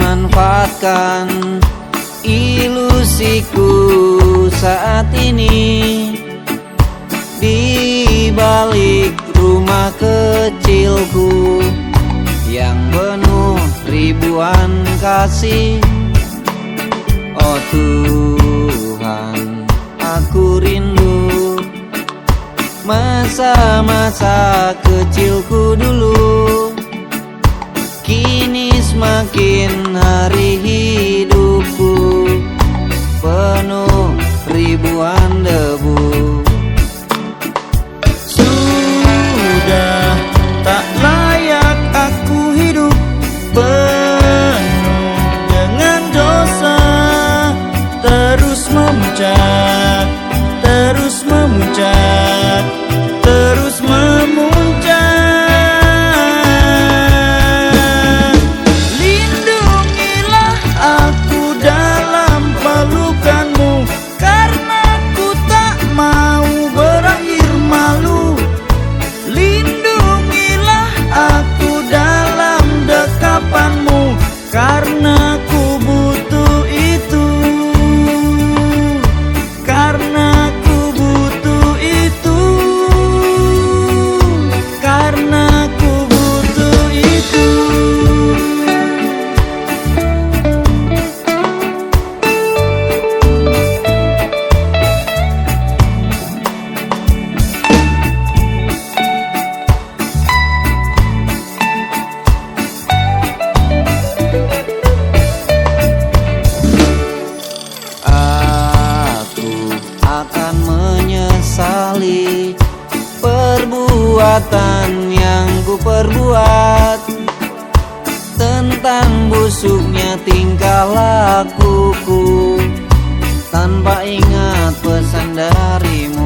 melepaskan ilusiku saat ini. Di balik rumah kecilku Yang penuh ribuan kasih Oh Tuhan aku rindu Masa-masa kecilku dulu semakin hari hidupku Penuh ribuan debu. Sudah tak layak aku hidup penuh dengan dosa Terus memuncak, Perbuatan yang ku perbuat Tentang busuknya tingkah lakuku. Tanpa ingat pesan darimu